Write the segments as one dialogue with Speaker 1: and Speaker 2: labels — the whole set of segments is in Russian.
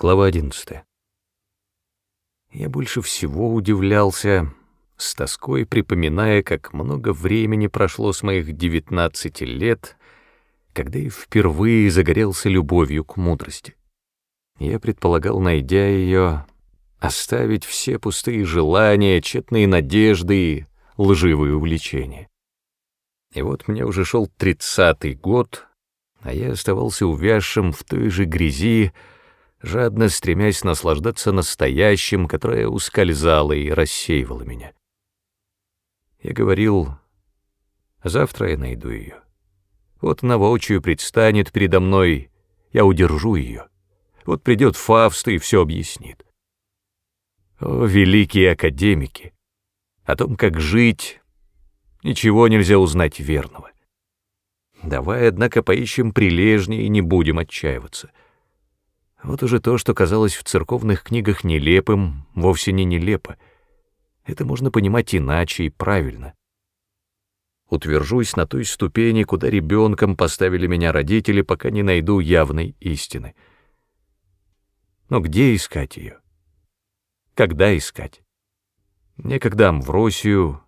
Speaker 1: Глава 11. Я больше всего удивлялся, с тоской припоминая, как много времени прошло с моих 19 лет, когда я впервые загорелся любовью к мудрости. Я предполагал, найдя ее, оставить все пустые желания, тщетные надежды и лживые увлечения. И вот мне уже шел тридцатый год, а я оставался увязшим в той же грязи, жадно стремясь наслаждаться настоящим, которое ускользало и рассеивало меня. Я говорил, завтра я найду ее. Вот она воочию предстанет передо мной, я удержу ее. Вот придет Фавст и все объяснит. О, великие академики! О том, как жить, ничего нельзя узнать верного. Давай, однако, поищем прилежнее и не будем отчаиваться. Вот уже то, что казалось в церковных книгах нелепым, вовсе не нелепо. Это можно понимать иначе и правильно. Утвержусь на той ступени, куда ребенком поставили меня родители, пока не найду явной истины. Но где искать ее? Когда искать? Некогда Амвросию,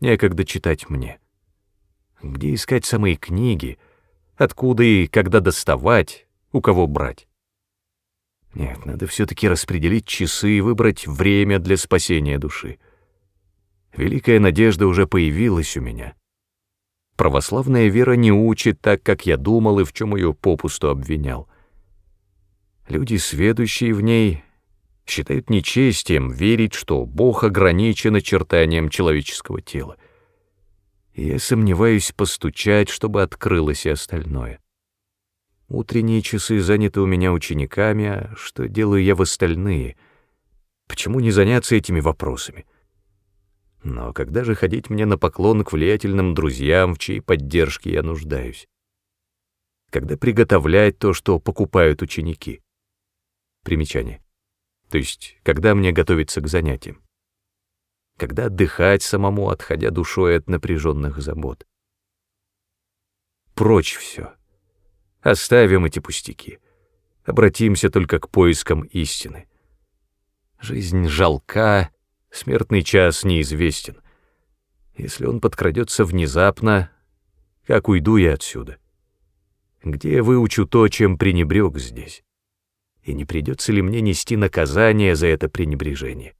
Speaker 1: некогда читать мне. Где искать самые книги? Откуда и когда доставать? У кого брать? Нет, надо все-таки распределить часы и выбрать время для спасения души. Великая надежда уже появилась у меня. Православная вера не учит так, как я думал и в чем ее попусту обвинял. Люди, сведущие в ней, считают нечестием верить, что Бог ограничен очертанием человеческого тела и я сомневаюсь постучать, чтобы открылось и остальное. Утренние часы заняты у меня учениками, а что делаю я в остальные? Почему не заняться этими вопросами? Но когда же ходить мне на поклон к влиятельным друзьям, в чьей поддержке я нуждаюсь? Когда приготовлять то, что покупают ученики? Примечание. То есть, когда мне готовиться к занятиям? когда отдыхать самому, отходя душой от напряженных забот. Прочь все. Оставим эти пустяки. Обратимся только к поискам истины. Жизнь жалка, смертный час неизвестен. Если он подкрадется внезапно, как уйду я отсюда? Где я выучу то, чем пренебрег здесь? И не придется ли мне нести наказание за это пренебрежение?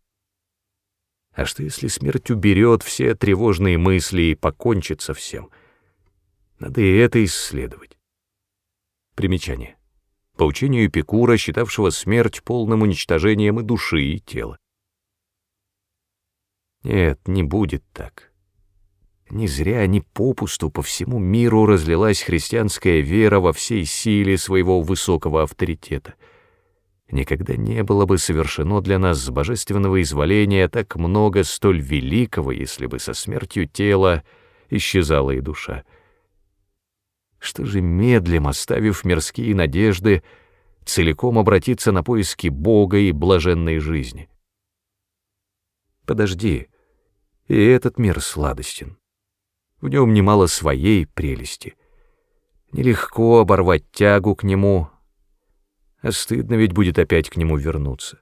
Speaker 1: А что, если смерть уберет все тревожные мысли и покончит со всем? Надо и это исследовать. Примечание. По учению Эпикура, считавшего смерть полным уничтожением и души, и тела. Нет, не будет так. Не зря, не попусту по всему миру разлилась христианская вера во всей силе своего высокого авторитета — никогда не было бы совершено для нас с божественного изволения так много столь великого, если бы со смертью тела исчезала и душа. Что же медлим, оставив мирские надежды, целиком обратиться на поиски Бога и блаженной жизни? Подожди, и этот мир сладостен. В нем немало своей прелести. Нелегко оборвать тягу к нему — а стыдно ведь будет опять к нему вернуться.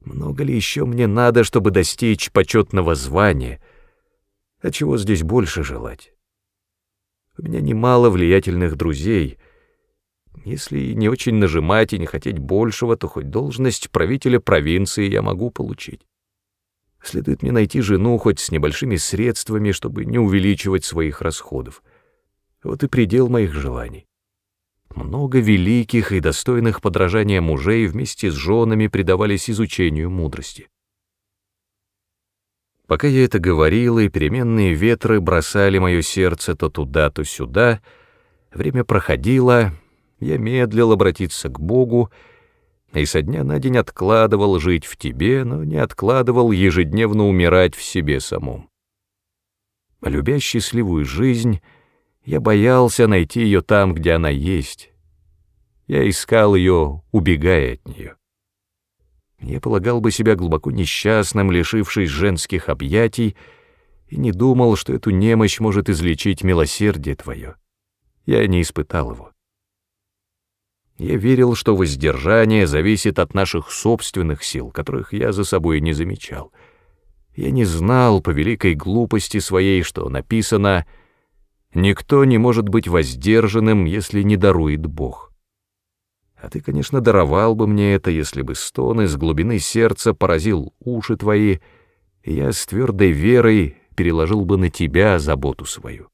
Speaker 1: Много ли еще мне надо, чтобы достичь почетного звания? А чего здесь больше желать? У меня немало влиятельных друзей. Если не очень нажимать и не хотеть большего, то хоть должность правителя провинции я могу получить. Следует мне найти жену хоть с небольшими средствами, чтобы не увеличивать своих расходов. Вот и предел моих желаний. Много великих и достойных подражания мужей вместе с женами предавались изучению мудрости. Пока я это говорил, и переменные ветры бросали мое сердце то туда, то сюда, время проходило, я медлил обратиться к Богу, и со дня на день откладывал жить в тебе, но не откладывал ежедневно умирать в себе самом. Любя счастливую жизнь, я боялся найти ее там, где она есть. Я искал ее, убегая от нее. Я полагал бы себя глубоко несчастным, лишившись женских объятий, и не думал, что эту немощь может излечить милосердие твое. Я не испытал его. Я верил, что воздержание зависит от наших собственных сил, которых я за собой не замечал. Я не знал по великой глупости своей, что написано «Никто не может быть воздержанным, если не дарует Бог». А ты, конечно, даровал бы мне это, если бы стон из глубины сердца поразил уши твои, и я с твердой верой переложил бы на тебя заботу свою.